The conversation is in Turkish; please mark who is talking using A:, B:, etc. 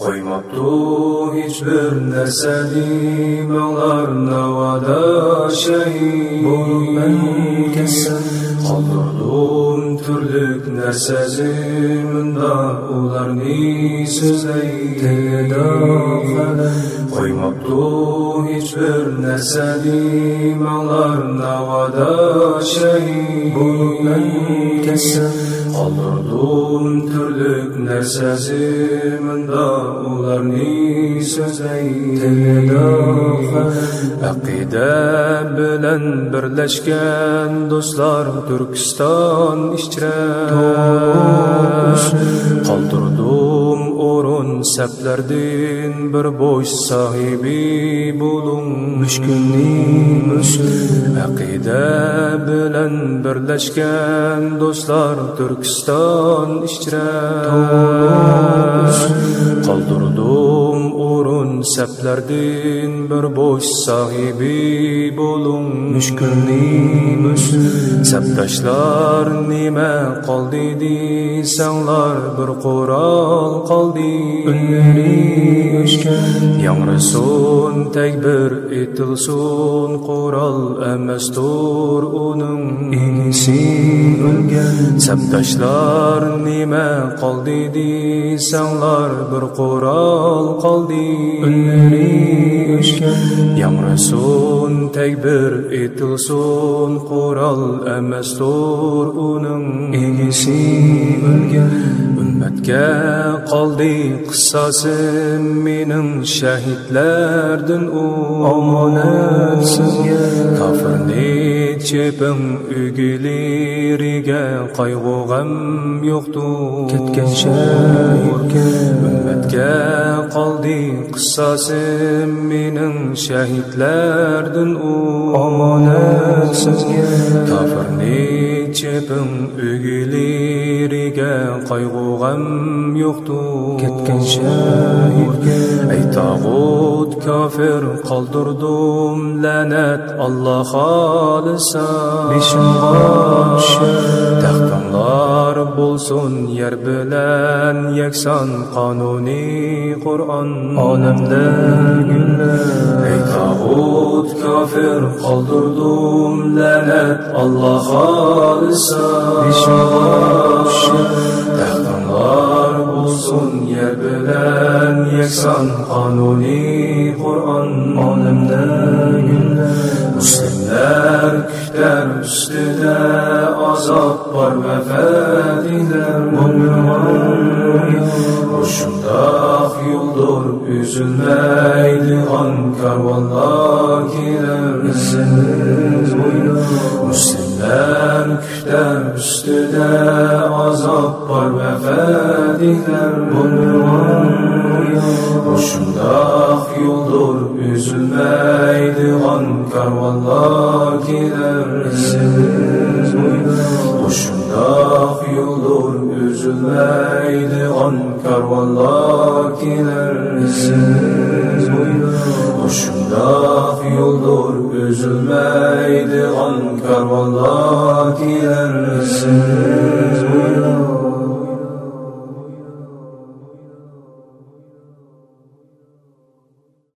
A: Qo'ymabdu hech bir narsa dimog'lar navoda kasal qoldirdim turlik narsa ziminda ularni so'zlaydi qo'ymabdu hech bir narsa dimog'lar navoda shahid qoldirdim turlik narsa ziminda ularni so'zlaydi aqida bilan birlashgan do'stlar turkiston ichra qoldirdim o'rin saplardin bir bo'sh sohibi bo'ling mushkulni aqida bilan birlashgan do'stlar turkiston ichra qoldirdim o'rin saplardin bir bo'sh sohibi bo'ling mushkulni saptashlar nima qoldi desanglar bir qurol qoldi unlari o'chgan yangrasin takbir etilsin qurol emasdir uning egisi o'lgan saptashlar nima qoldi desanglar bir qurol qoldi unlari o'chgan yangrasin takbir etilsin qurol emasdir uning egisi o'lgan ummatga qoldi qissosim mening shahidlardan u. Omonat sizga kofirni chepim ugiliriga qayg'u g'am yo'qdir ketgan shahidga ummatga qoldi qissosim mening shahidlardan u omonat sizga kofirni chepim ugiliriga qayg'u g'am yo'qdir ketgan shahidga ey tog'ut kofir qoldirdim la'nat alloh xolisa beshimga taxtinglar bo'lsin yer bilan yakson qonuniy qur'on olamda gullar ey tog'ut kofir qoldirdim la'nat alloh xolisa beshimga taxtinglar bilan yakson qonuniy qur'on olamda gullar muslimlar kutar ustida azob bor va fadilar shundoq yo'ldir uzilmaydigan karvonlar kelar izimiz bo'ylab muslimlar kutar ustida azob bor va fadilar shundoq yo'ldir uzilmaydigan karvonlar kelar izimiz bo'ylab shundoq yo'ldir uzilmaydigan karvonlar kelar izimiz bo'ylab shundoq yo'ldir Üzülme idi Ankar vallahi dilersin